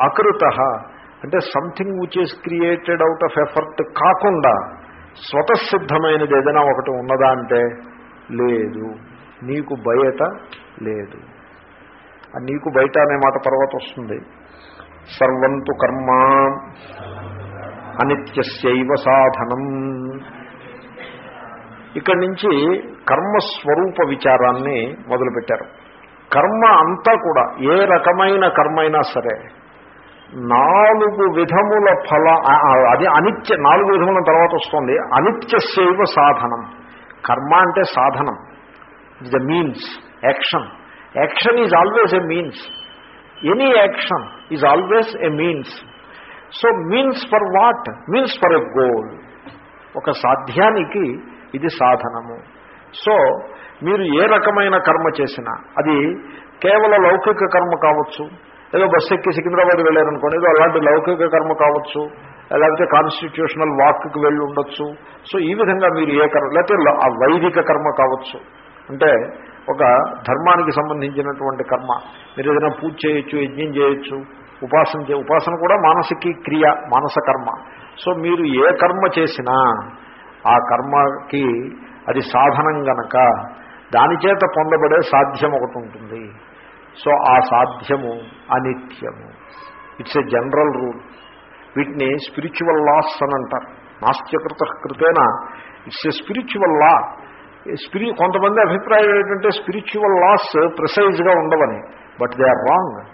అకృత. అంటే something which is created out of effort కాకుండా స్వతసిద్ధమైనది ఏదైనా ఒకటి ఉన్నదా అంటే లేదు. నీకు బయట లేదు. నీకు బయట అనే మాట తర్వాత వస్తుంది. సర్వంతు కర్మ అనిత్యశైవ సాధనం. ఇక్కడి నుంచి కర్మస్వరూప విచారాన్ని మొదలుపెట్టారు. కర్మ అంతా కూడా ఏ రకమైన కర్మ అయినా సరే నాలుగు విధముల ఫల అది అనిత్య నాలుగు విధముల తర్వాత వస్తుంది. అనిత్యస్యైవ సాధనం. కర్మ అంటే సాధనం. It the means action action is always a means any action is always a means so means for what means for a goal ఒక సాధ్యానికి ఇది సాధనము. సో మీరు ఏ రకమైన కర్మ చేసినా అది కేవల లౌకిక కర్మ కావచ్చు ఏదో బస్సు ఎక్కి సికింద్రాబాద్ వెళ్ళారనుకోండి ఏదో అలాంటి లౌకిక కర్మ కావచ్చు లేకపోతే కాన్స్టిట్యూషనల్ వాక్కి వెళ్ళి ఉండొచ్చు. సో ఈ విధంగా మీరు ఏ కర్మ లేకపోతే ఆ వైదిక కర్మ కావచ్చు. అంటే ఒక ధర్మానికి సంబంధించినటువంటి కర్మ. మీరు ఏదైనా పూజ చేయొచ్చు యజ్ఞం చేయొచ్చు ఉపాసన చే ఉపాసన కూడా మానసిక క్రియ మానస కర్మ. సో మీరు ఏ కర్మ చేసినా ఆ కర్మకి అది సాధనం గనక దాని చేత పొందబడే సాధ్యం ఒకటి ఉంటుంది. సో ఆ సాధ్యము అనిత్యము. ఇట్స్ ఎ జనరల్ రూల్ వీటిని స్పిరిచువల్ లాస్ అని అంటారు. నాస్త్యకృత కృతేన? ఇట్స్ ఎ స్పిరిచువల్ లా స్పిరి కొంతమంది అభిప్రాయం ఏంటంటే స్పిరిచువల్ లాస్ ప్రిసైజ్గా ఉండవని. But they are wrong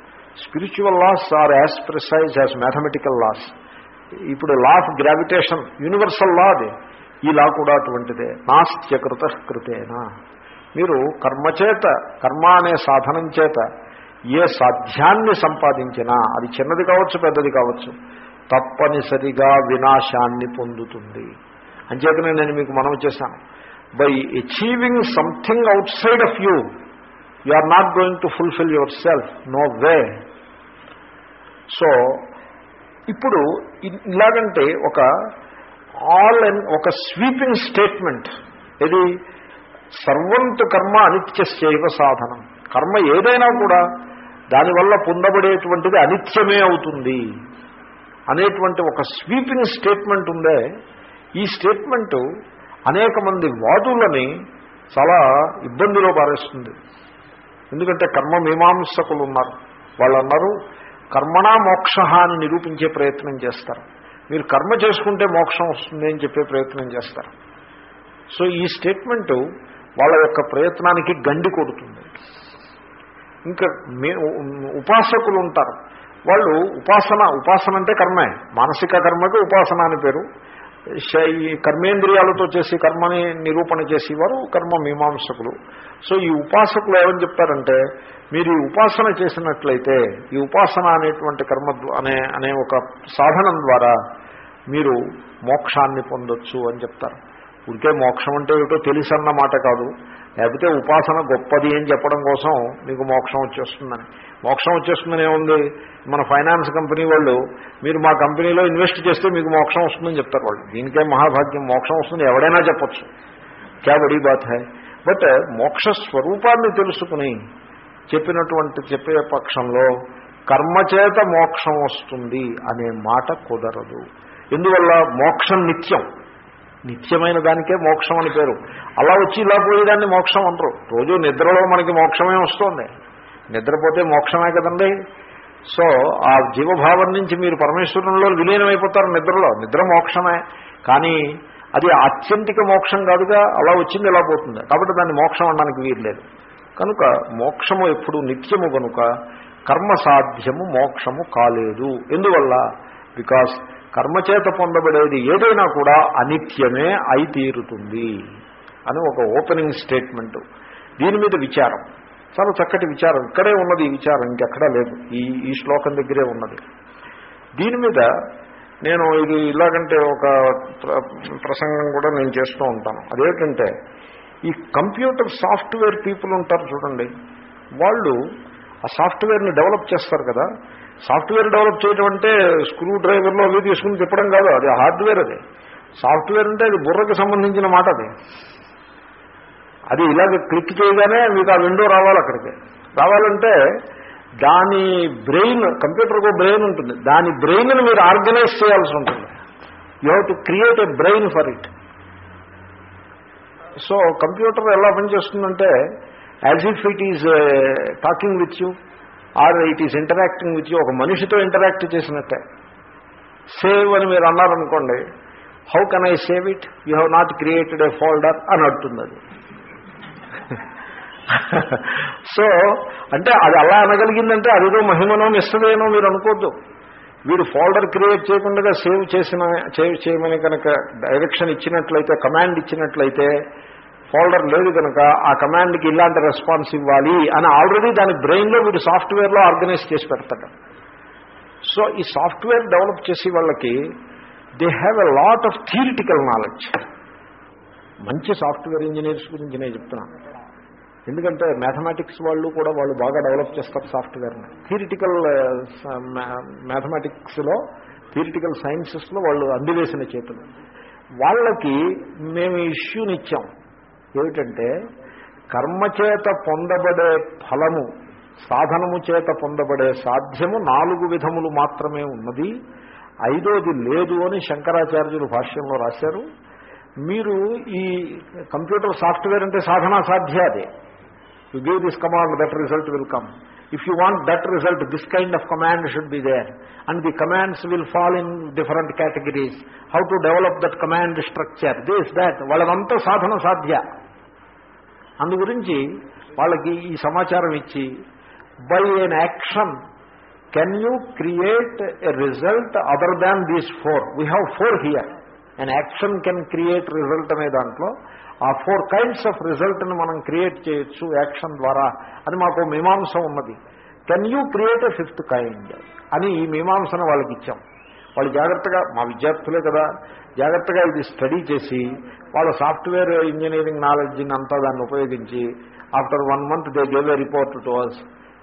spiritual laws are as precise as mathematical laws ఇప్పుడు law of gravitation universal law అది. ఈ లా కూడా అటువంటిదే. నాస్త్యకృత కృతేనా? మీరు కర్మచేత కర్మ అనే సాధనం చేత ఏ సాధ్యాన్ని సంపాదించినా అది చిన్నది కావచ్చు పెద్దది కావచ్చు తప్పనిసరిగా వినాశాన్ని పొందుతుంది. అంచేతనే నేను మీకు మనవి చేశాను. By achieving something outside of you you are not going to fulfil yourself no way so ఇప్పుడు ఇలాగంటే ఒక ఆల్ అండ్ ఒక స్వీపింగ్ స్టేట్మెంట్ ఇది సర్వంతు కర్మ అనిత్యశైవ సాధనం. కర్మ ఏదైనా కూడా దానివల్ల పొందబడేటువంటిది అనిత్యమే అవుతుంది. అనేటువంటి ఒక స్వీపింగ్ స్టేట్మెంట్ ఉందే. ఈ స్టేట్మెంటు అనేక మంది వాదులని చాలా ఇబ్బందిలో పారేస్తుంది. ఎందుకంటే కర్మ మీమాంసకులు ఉన్నారు వాళ్ళు అన్నారు కర్మణా మోక్ష అని నిరూపించే ప్రయత్నం చేస్తారు. మీరు కర్మ చేసుకుంటే మోక్షం వస్తుంది అని చెప్పే ప్రయత్నం చేస్తారు. సో ఈ స్టేట్మెంటు వాళ్ళ యొక్క ప్రయత్నానికి గండి కొడుతుంది. ఇంకా ఉపాసకులు ఉంటారు. వాళ్ళు ఉపాసన ఉపాసన అంటే కర్మే. మానసిక కర్మకి ఉపాసన అని పేరు. ఈ కర్మేంద్రియాలతో చేసి కర్మని నిరూపణ చేసేవారు కర్మ మీమాంసకులు. సో ఈ ఉపాసకులు ఏమని చెప్తారంటే మీరు ఈ ఉపాసన చేసినట్లయితే ఈ ఉపాసన అనేటువంటి కర్మ అనే అనే ఒక సాధనం ద్వారా మీరు మోక్షాన్ని పొందొచ్చు అని చెప్తారు. ఉడికే మోక్షం అంటే ఏమిటో తెలుసన్న మాట కాదు. లేకపోతే ఉపాసన గొప్పది అని చెప్పడం కోసం మీకు మోక్షం వచ్చేస్తుందని. మోక్షం వచ్చేస్తుందని ఏముంది? మన ఫైనాన్స్ కంపెనీ వాళ్ళు మీరు మా కంపెనీలో ఇన్వెస్ట్ చేస్తే మీకు మోక్షం వస్తుందని చెప్తారు వాళ్ళు. దీనికే మహాభాగ్యం. మోక్షం వస్తుంది ఎవడైనా చెప్పొచ్చు. క్యా బడీ బాత్ హై? బట్ మోక్ష స్వరూపాన్ని తెలుసుకుని చెప్పినటువంటి చెప్పే పక్షంలో కర్మచేత మోక్షం వస్తుంది అనే మాట కుదరదు. ఎందువల్ల? మోక్షం నిత్యం. నిత్యమైన దానికే మోక్షం అని పేరు. అలా వచ్చి ఇలా పోయేదాన్ని మోక్షం అంటారు. రోజు నిద్రలో మనకి మోక్షమే వస్తుంది. నిద్రపోతే మోక్షమే కదండి? సో ఆ జీవభావం నుంచి మీరు పరమేశ్వరంలో విలీనమైపోతారు నిద్రలో. నిద్ర మోక్షమే. కానీ అది ఆత్యంతిక మోక్షం కాదుగా అలా వచ్చింది ఇలా పోతుంది. కాబట్టి దాన్ని మోక్షం అనడానికి వీల్లేదు కనుక మోక్షము ఎప్పుడు నిత్యము కనుక కర్మ సాధ్యము మోక్షము కాలేదు. ఎందువల్ల? బికాస్ కర్మచేత పొందబడేది ఏదైనా కూడా అనిత్యమే అయి తీరుతుంది అని ఒక ఓపెనింగ్ స్టేట్మెంటు దీని మీద విచారం. చాలా చక్కటి విచారం. ఇక్కడే ఉన్నది ఈ విచారం. ఇంకెక్కడా లేదు. ఈ ఈ శ్లోకం దగ్గరే ఉన్నది. దీని మీద నేను ఇది ఇలాగంటే ఒక ప్ర- ప్రసంగం కూడా నేను చేస్తూ ఉంటాను. అదేమిటంటే ఈ కంప్యూటర్ సాఫ్ట్వేర్ పీపుల్ ఉంటారు చూడండి. వాళ్ళు ఆ సాఫ్ట్వేర్ని డెవలప్ చేస్తారు కదా. సాఫ్ట్వేర్ డెవలప్ చేయడం అంటే స్క్రూ డ్రైవర్లో అవి తీసుకుని తిప్పడం కాదు అది హార్డ్వేర్ అది. సాఫ్ట్వేర్ అంటే అది బుర్రకు సంబంధించిన మాట అది. అది ఇలాగ క్లిక్ చేయగానే మీకు ఆ విండో రావాలి అక్కడికి. రావాలంటే దాని బ్రెయిన్ కంప్యూటర్కు బ్రెయిన్ ఉంటుంది. దాని బ్రెయిన్ను మీరు ఆర్గనైజ్ చేయాల్సి ఉంటుంది. You have to create a brain for it. So computer ఎలా పనిచేస్తుందంటే as if it is talking with you or it is interacting with you. ఒక మనిషితో ఇంటరాక్ట్ చేసినట్టే. సేవ్ అని మీరు అన్నారనుకోండి how can I save it? You have not created a folder అని అడుగుతుంది అది సో అంటే అది అలా అనగలిగిందంటే అదేదో మహిమనో మిస్తదేనో మీరు అనుకోద్దు. వీడు ఫోల్డర్ క్రియేట్ చేయకుండా సేవ్ చేసిన సేవ్ చేయమని కనుక డైరెక్షన్ ఇచ్చినట్లయితే కమాండ్ ఇచ్చినట్లయితే ఫోల్డర్ లేదు కనుక ఆ కమాండ్కి ఇలాంటి రెస్పాన్స్ ఇవ్వాలి అని ఆల్రెడీ దాని బ్రెయిన్లో వీడు సాఫ్ట్వేర్లో ఆర్గనైజ్ చేసి పెడతాడు. సో ఈ సాఫ్ట్వేర్ డెవలప్ చేసే వాళ్ళకి they have a lot of theoretical knowledge. మంచి సాఫ్ట్వేర్ ఇంజనీర్స్ గురించి నేను చెప్తున్నాను ఎందుకంటే మ్యాథమెటిక్స్ వాళ్ళు కూడా వాళ్ళు బాగా డెవలప్ చేస్తారు సాఫ్ట్వేర్ని. థియరిటికల్ మ్యాథమెటిక్స్లో థియరిటికల్ సైన్సెస్లో వాళ్ళు అందివేసిన చేతులు. వాళ్ళకి మేము ఇష్యూని ఇచ్చాం. ఏమిటంటే కర్మచేత పొందబడే ఫలము సాధనము చేత పొందబడే సాధ్యము నాలుగు విధములు మాత్రమే ఉన్నది. ఐదోది లేదు అని శంకరాచార్యులు భాష్యంలో రాశారు. మీరు ఈ కంప్యూటర్ సాఫ్ట్వేర్ అంటే సాధనా సాధ్య అదే. You give this command that result will come if you want that result this kind of command should be there and the commands will fall in different categories how to develop that command structure this that వాళ్ళదంతా సాధన సాధ్య. అందు గురించి వాళ్ళకి ఈ సమాచారం ఇచ్చి by an action can you create a result other than these four? We have four here. And action can create result అనే దాంట్లో ఆ ఫోర్ కైండ్స్ ఆఫ్ రిజల్ట్ని మనం క్రియేట్ చేయొచ్చు యాక్షన్ ద్వారా. అని మాకు మీమాంస ఉన్నది. Can you create a fifth kind? అని ఈ మీమాంసను వాళ్ళకి ఇచ్చాం. వాళ్ళు జాగ్రత్తగా మా విద్యార్థులే కదా జాగ్రత్తగా ఇది స్టడీ చేసి వాళ్ళ సాఫ్ట్వేర్ ఇంజనీరింగ్ నాలెడ్జ్ని అంతా దాన్ని ఉపయోగించి after one month they gave report to us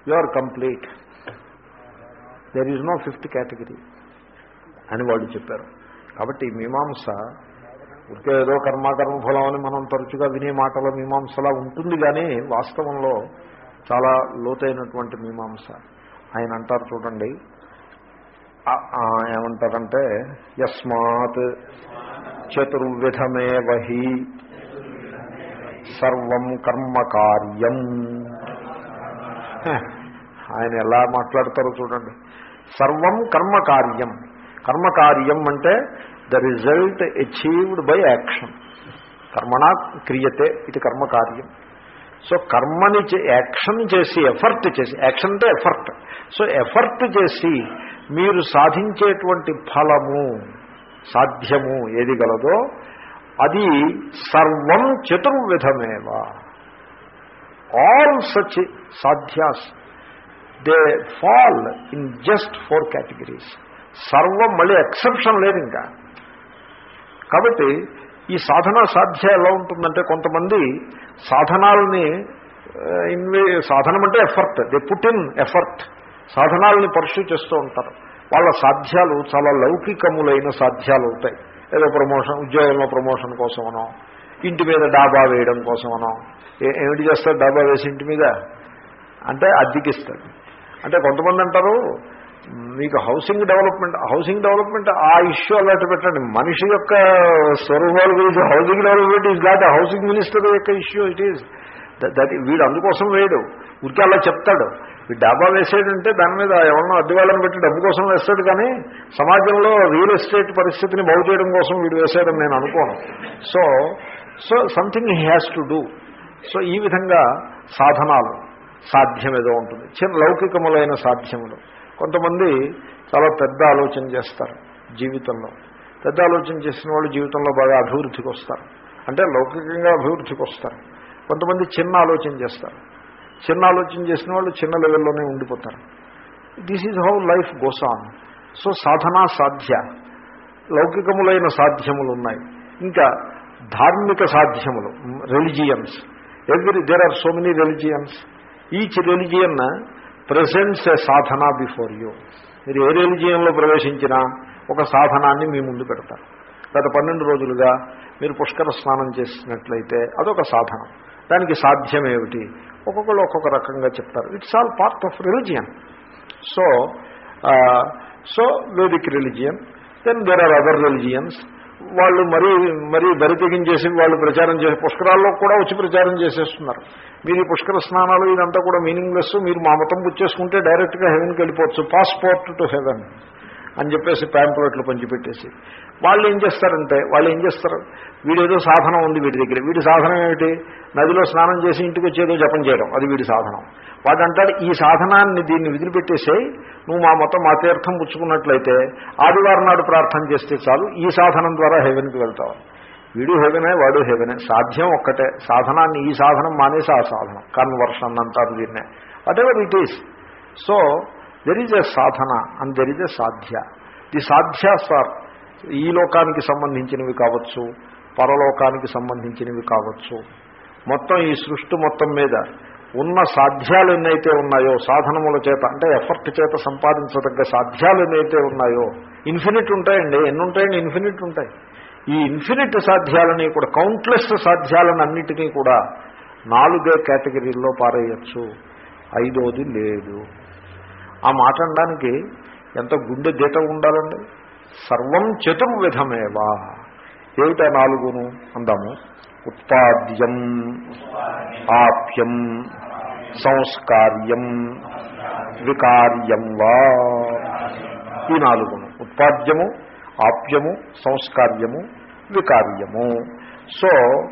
you are complete there is no fifth category అని వాళ్ళు చెప్పారు. కాబట్టి మీమాంస ఉరికే ఏదో కర్మాకర్మ ఫలం అని మనం తరచుగా వినే మాటలో మీమాంసలా ఉంటుంది కానీ వాస్తవంలో చాలా లోతైనటువంటి మీమాంస. ఆయన అంటారు చూడండి ఏమంటారంటే యస్మాత్ చతుర్విధమే వహి సర్వం కర్మకార్యం ఆయన ఎలా మాట్లాడతారో చూడండి. సర్వం కర్మకార్యం కర్మకార్యం అంటే the result achieved by action. కర్మణ క్రియతే ఇది కర్మకార్యం సో కర్మని యాక్షన్ చేసి ఎఫర్ట్ చేసి యాక్షన్ అంటే ఎఫర్ట్. సో ఎఫర్ట్ చేసి మీరు సాధించేటువంటి ఫలము సాధ్యము ఏది గలదో అది సర్వం చతుర్విధమేవ. All such సాధ్యాస్ they fall in just four categories సర్వం మళ్ళీ ఎక్సెప్షన్ లేదు ఇంకా. కాబట్టి ఈ సాధన సాధ్య ఎలా ఉంటుందంటే కొంతమంది సాధనాలని ఇన్వే సాధనం అంటే effort they put in effort సాధనాలని pursue చేస్తూ ఉంటారు. వాళ్ళ సాధ్యాలు చాలా లౌకికములైన సాధ్యాలు అవుతాయి. ఏదో ప్రమోషన్ ఉద్యోగంలో ప్రమోషన్ కోసమనో ఇంటి మీద డాబా వేయడం కోసమనో ఏమిటి చేస్తాడు డాబా వేసి ఇంటి మీద? అంటే అద్దెకిస్తాడు అంటే కొంతమంది అంటారు మీకు హౌసింగ్ డెవలప్మెంట్ హౌసింగ్ డెవలప్మెంట్ ఆ ఇష్యూ అలాంటి పెట్టండి. మనిషి యొక్క స్వరూపాల గురించి housing development is not housing minister యొక్క ఇష్యూ ఇట్ ఈజ్ దట్ వీడు అందుకోసం వేయడు. ఊరికే అలా చెప్తాడు. ఈ డాబా వేసేటంటే దాని మీద ఎవరినో అద్దెవాళ్ళని పెట్టి డబ్బు కోసం వేస్తాడు కానీ సమాజంలో రియల్ ఎస్టేట్ పరిస్థితిని బాగు చేయడం కోసం వీడు వేసాడని నేను అనుకోను. So so something he has to do so ఈ విధంగా సాధనాలు సాధ్యం ఏదో ఉంటుంది. చిన్న లౌకికములైన సాధ్యములు. కొంతమంది చాలా పెద్ద ఆలోచన చేస్తారు జీవితంలో. పెద్ద ఆలోచన చేసిన వాళ్ళు జీవితంలో బాగా అభివృద్ధికి వస్తారు. అంటే లౌకికంగా అభివృద్ధికి వస్తారు. కొంతమంది చిన్న ఆలోచన చేస్తారు. చిన్న ఆలోచన చేసిన వాళ్ళు చిన్న లెవెల్లోనే ఉండిపోతారు. This is how life goes on so సాధనా సాధ్య లౌకికములైన సాధ్యములు ఉన్నాయి ఇంకా ధార్మిక సాధ్యములు religions every there are so many religions each religion presents a sadhana before you మీరు ఏ రిలిజియన్లో ప్రవేశించినా ఒక సాధనాన్ని మీ ముందు పెడతారు. గత పన్నెండు రోజులుగా మీరు పుష్కర స్నానం చేసినట్లయితే అదొక సాధనం. దానికి సాధ్యం ఏమిటి ఒక్కొక్కళ్ళు ఒక్కొక్క రకంగా చెప్తారు. It's all part of religion so so Vedic religion then there are other religions వాళ్ళు మరీ మరీ బరి తెగించేసి వాళ్ళు ప్రచారం చేసే పుష్కరాల్లో కూడా వచ్చి ప్రచారం చేసేస్తున్నారు. మీరు ఈ పుష్కర స్నానాలు ఇదంతా కూడా మీనింగ్లెస్ మీరు మా మతం పుచ్చేసుకుంటే డైరెక్ట్గా హెవెన్కి వెళ్ళిపోవచ్చు. పాస్పోర్ట్ టు హెవెన్ అని చెప్పేసి ప్యాంప్లెట్లు పంచిపెట్టేసి. వాళ్ళు ఏం చేస్తారంటే వాళ్ళు ఏం చేస్తారు? వీడేదో సాధనం ఉంది వీడి దగ్గర. వీడి సాధనం ఏమిటి? నదిలో స్నానం చేసి ఇంటికి వచ్చేదో జపం చేయడం. అది వీడి సాధనం. వాడు అంటాడు ఈ సాధనాన్ని దీన్ని విదిలిపెట్టేసేయి. నువ్వు మా మొత్తం మా తీర్థం పుచ్చుకున్నట్లయితే ఆదివారం నాడు ప్రార్థన చేస్తే చాలు. ఈ సాధనం ద్వారా హెవెన్కి వెళ్తావు. వీడు హెవెనే వాడు హెవెనే. సాధ్యం ఒక్కటే. సాధనాన్ని ఈ సాధనం మానేసి ఆ సాధనం. కన్వర్షన్ అంటారు దీన్నే. Whatever it is so there is a sadhana and there is a sadhya. The sadhya sir ఈ లోకానికి సంబంధించినవి కావచ్చు పరలోకానికి సంబంధించినవి కావచ్చు. మొత్తం ఈ సృష్టి మొత్తం మీద ఉన్న సాధ్యాలు ఎన్నైతే ఉన్నాయో సాధనముల చేత అంటే ఎఫర్ట్ చేత సంపాదించదగ్గ సాధ్యాలు ఎన్నైతే ఉన్నాయో ఇన్ఫినిట్ ఉంటాయండి. ఎన్ని ఉంటాయండి ఇన్ఫినిట్ ఉంటాయి. ఈ ఇన్ఫినిట్ సాధ్యాలని కూడా కౌంట్లెస్ సాధ్యాలను అన్నిటినీ కూడా నాలుగే కేటగిరీల్లో పారేయచ్చు. ఐదోది లేదు. ఆ మాట అనడానికి ఎంత గుండె దీట ఉండాలండి? సర్వం చతుర్విధమేవా. ఏమిటా నాలుగును అందాము? ఉత్పాద్యం ఆప్యం సంస్కార్యం వికార్యం వా. ఈ నాలుగును. ఉత్పాద్యము ఆప్యము సంస్కార్యము వికార్యము. సో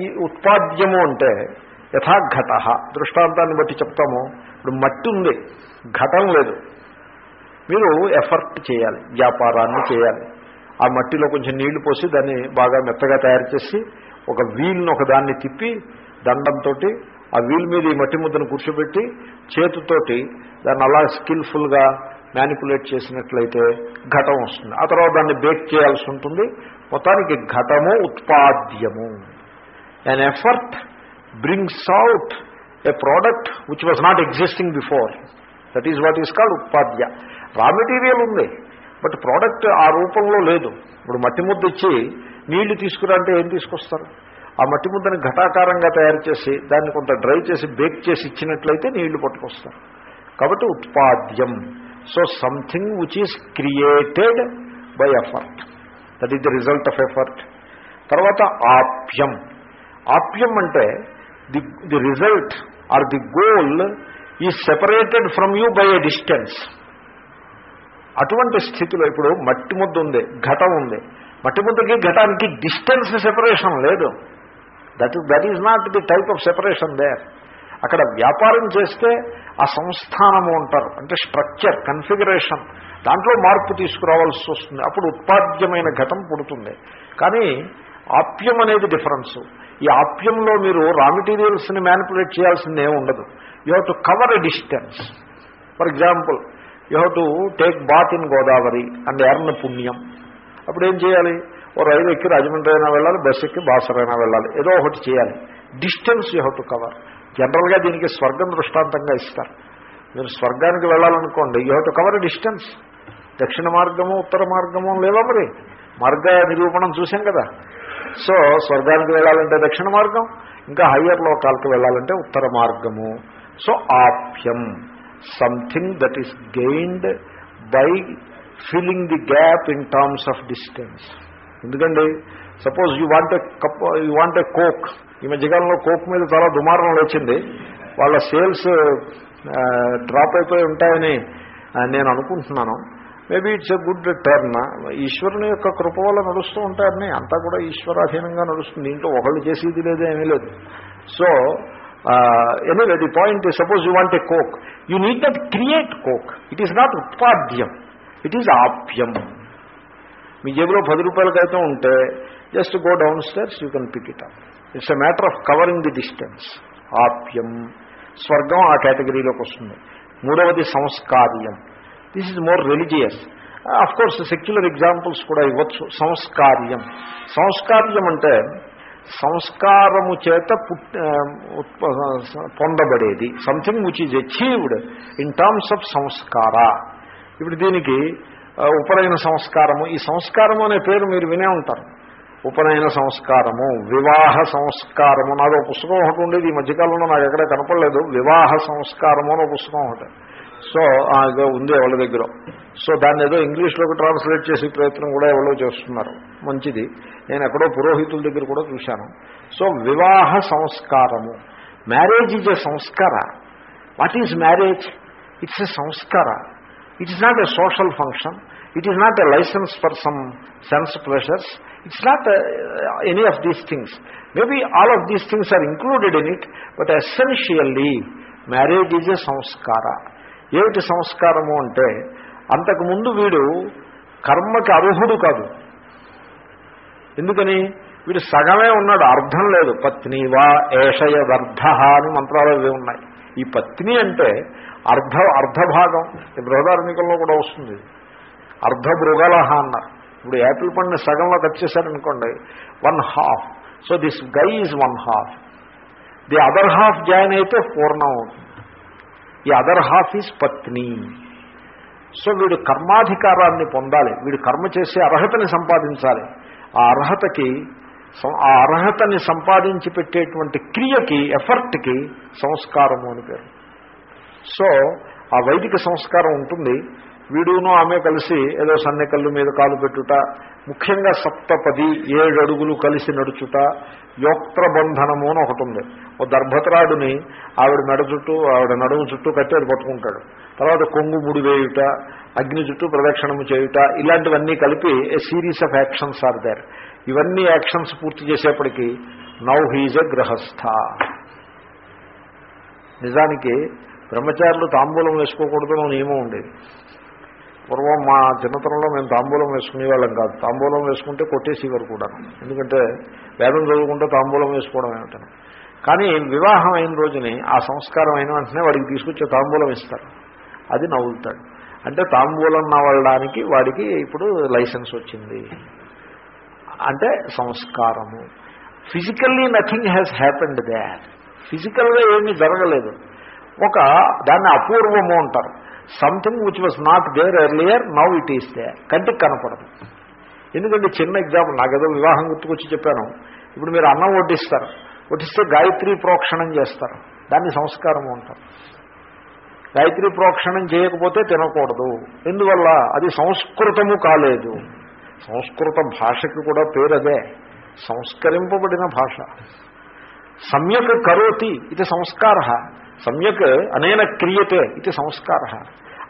ఈ ఉత్పాద్యము అంటే యథాఘట. దృష్టాంతాన్ని బట్టి చెప్తాము. ఇప్పుడు మట్టి ఉంది. ఘటం లేదు. మీరు ఎఫర్ట్ చేయాలి వ్యాపారాన్ని చేయాలి. ఆ మట్టిలో కొంచెం నీళ్ళు పోసి దాన్ని బాగా మెత్తగా తయారు చేసి ఒక వీల్ని ఒక దాన్ని తిప్పి దండంతో ఆ వీల్ మీద ఈ మట్టి ముద్దను కూర్చోబెట్టి చేతితోటి దాన్ని అలా స్కిల్ఫుల్గా మ్యానిపులేట్ చేసినట్లయితే ఘటం వస్తుంది. ఆ తర్వాత దాన్ని బేక్ చేయాల్సి ఉంటుంది. మొత్తానికి ఘటము ఉత్పాద్యము. An effort brings out a product which was not existing before that is what is called ఉత్పాద్య. Raw material ఉంది బట్ ప్రోడక్ట్ ఆ రూపంలో లేదు. ఇప్పుడు మట్టి ముద్ద ఇచ్చి నీళ్ళు తీసుకురా అంటే ఏం తీసుకొస్తారు? ఆ మట్టి ముద్దని ఘటాకారంగా తయారు చేసి దాన్ని కొంత డ్రై చేసి బేక్ చేసి ఇచ్చినట్లయితే నీళ్ళు పట్టుకొస్తారు. కాబట్టి ఉత్పాద్యం. So something which is created by effort that is the result of effort తర్వాత ఆప్యం. ఆప్యం అంటే the the result or the goal is separated from you by a distance అటువంటి స్థితిలో ఇప్పుడు మట్టి ముద్ద ఉంది ఘటం ఉంది. మట్టి ముద్దకి ఘటానికి డిస్టెన్స్ సెపరేషన్ లేదు. That that is not the type of separation there అక్కడ వ్యాపారం చేస్తే ఆ సంస్థానము అంటారు. అంటే స్ట్రక్చర్ కన్ఫిగరేషన్ దాంట్లో మార్పు తీసుకురావాల్సి వస్తుంది. అప్పుడు ఉత్పాద్యమైన ఘటం పుడుతుంది. కానీ ఆప్యం అనేది డిఫరెన్స్ ఈ ఆప్యంలో మీరు రా మెటీరియల్స్ని మ్యానిపులేట్ చేయాల్సింది ఏమి ఉండదు. You have to cover a distance for example you have to take bath in Godavari and earn పుణ్యం. అప్పుడు ఏం చేయాలి? ఓ రైలు ఎక్కి రాజమండ్రి అయినా వెళ్ళాలి బస్సు ఎక్కి బాసరైనా వెళ్ళాలి. ఏదో ఒకటి చేయాలి. Distance you have to cover. జనరల్గా దీనికి స్వర్గం దృష్టాంతంగా ఇస్తారు. మీరు స్వర్గానికి వెళ్ళాలనుకోండి you have to cover distance. దక్షిణ మార్గము ఉత్తర మార్గము లేవా మరి? మార్గ నిరూపణం చూసాం కదా. సో స్వర్గానికి వెళ్ళాలంటే దక్షిణ మార్గం ఇంకా హయ్యర్ లోకాలకు వెళ్ళాలంటే ఉత్తర మార్గము. సో ఆప్యం. Something that is gained by filling the gap in terms of distance ఎందుకండి suppose you want cup you want a coke ఈ మధ్యకాలంలో కోక్ మీద చాలా దుమారం వచ్చింది వాళ్ళ సేల్స్ డ్రాప్ అయిపోయి ఉంటాయని నేను అనుకుంటున్నాను. Maybe it's a good turn ఈశ్వరుని యొక్క కృప వల్ల నడుస్తూ ఉంటాయని అంతా కూడా ఈశ్వరాధీనంగా నడుస్తుంది. దీంట్లో ఒకళ్ళు చేసేది లేదే ఏమీ లేదు. So anyway the point suppose you want a coke you need that create coke it is not ఉపాధ్యం it is ఆప్యం మీ జేబులో పది రూపాయలకైతే ఉంటే just go down stairs you can pick it up it's a matter of covering the distance ఆప్యం స్వర్గం ఆ కేటగిరీలోకి వస్తుంది. మూడవది సంస్కార్యం. This is more religious of course secular examples కూడా ఇవ్వచ్చు. సంస్కార్యం. సంస్కార్యం అంటే సంస్కారము చేత పుట్ పొందబడేది. Something which is achieved in terms of samskara. ఇప్పుడు దీనికి ఉపనయన సంస్కారము. ఈ సంస్కారము అనే పేరు మీరు వినే ఉంటారు. ఉపనయన సంస్కారము వివాహ సంస్కారము. నాదో ఒక పుస్తకం ఒకటి ఉండేది ఈ మధ్యకాలంలో నాకు ఎక్కడ కనపడలేదు. వివాహ సంస్కారము అని పుస్తకం ఒకటి. సో ఉంది ఎవరి దగ్గర. సో దాన్ని ఏదో ఇంగ్లీష్లోకి ట్రాన్స్లేట్ చేసే ప్రయత్నం కూడా ఎవరో చేస్తున్నారు. మంచిది. నేను ఎక్కడో పురోహితుల దగ్గర కూడా చూశాను. సో వివాహ సంస్కారము. Marriage is a samskara. What is marriage? It's a samskara. It is not a social function. It is not a license for some sense pressures. It's not any of these things. Maybe all of these things are included in it but essentially marriage is a samskara. ఏమిటి సంస్కారము అంటే అంతకుముందు వీడు కర్మకి అర్హుడు కాదు. ఎందుకని? వీడు సగమే ఉన్నాడు అర్థం లేదు. పత్ని వా ఏషయదర్థ అని మంత్రాలు అవి ఉన్నాయి. ఈ పత్ని అంటే అర్ధ అర్ధభాగం. ఈ బృహదార్మికంలో కూడా వస్తుంది. అర్ధ భృగలహ అన్నారు. ఇప్పుడు యాపిల్ పండుని సగంలో కట్ చేశారనుకోండి one half. So this guy is one half. The other half join అయితే పూర్ణం అవుతుంది. ఈ other half is patni so వీడు కర్మాధికారాన్ని పొందాలి. వీడు కర్మ చేసే అర్హతని సంపాదించాలి. ఆ అర్హతకి ఆ అర్హతని సంపాదించి పెట్టేటువంటి క్రియకి ఎఫర్ట్కి సంస్కారము అని పేరు. సో ఆ వైదిక సంస్కారం ఉంటుంది. వీడును ఆమె కలిసి ఏదో సన్నెకల్లు మీద కాలు పెట్టుట ముఖ్యంగా సప్తపది ఏడు అడుగులు కలిసి నడుచుట యోక్త్రబంధనము అని ఒకటి ఉంది. ఓ దర్భతరాడుని ఆవిడ మెడ చుట్టూ ఆవిడ నడుము చుట్టూ కట్టి అది పట్టుకుంటాడు. తర్వాత కొంగు ముడి వేయుట అగ్ని చుట్టూ ప్రదక్షిణము చేయుట ఇలాంటివన్నీ కలిపి a series of actions are there ఇవన్నీ యాక్షన్స్ పూర్తి చేసేప్పటికీ నౌ హీజ్ ఎ గ్రహస్థ నిజానికి బ్రహ్మచారులు తాంబూలం వేసుకోకూడదు నియమం ఉండేది. పూర్వం మా చిన్నతనంలో మేము తాంబూలం వేసుకునే వాళ్ళం కాదు. తాంబూలం వేసుకుంటే కొట్టేసేవారు కూడా. ఎందుకంటే వేదం చదువుకుంటే తాంబూలం వేసుకోవడం ఏమిటని కానీ వివాహం అయిన రోజుని ఆ సంస్కారం అయిన వెంటనే వాడికి తీసుకొచ్చే తాంబూలం ఇస్తారు. అది నవ్వులుతాడు అంటే తాంబూలం నవ్వడానికి వాడికి ఇప్పుడు లైసెన్స్ వచ్చింది. అంటే సంస్కారము. Physically nothing has happened they ఫిజికల్గా ఏమీ జరగలేదు. ఒక దాన్ని అపూర్వము అంటారు. Something which was not there earlier now it is there కంటికి కనపడదు. ఎందుకంటే చిన్న ఎగ్జాంపుల్ నాకేదో వివాహం గుర్తుకొచ్చి చెప్పాను. ఇప్పుడు మీరు అన్నం వడ్డిస్తారు. వడ్డిస్తే గాయత్రి ప్రోక్షణం చేస్తారు. దాన్ని సంస్కారము అంటారు. గాయత్రి ప్రోక్షణం చేయకపోతే తినకూడదు. ఎందువల్ల? అది సంస్కృతము కాలేదు. సంస్కృత భాషకి కూడా పేరు అదే సంస్కరింపబడిన భాష. సమ్యక్ కరోతి ఇది సంస్కార. సమ్యక్ అనేన క్రియతే ఇది సంస్కార.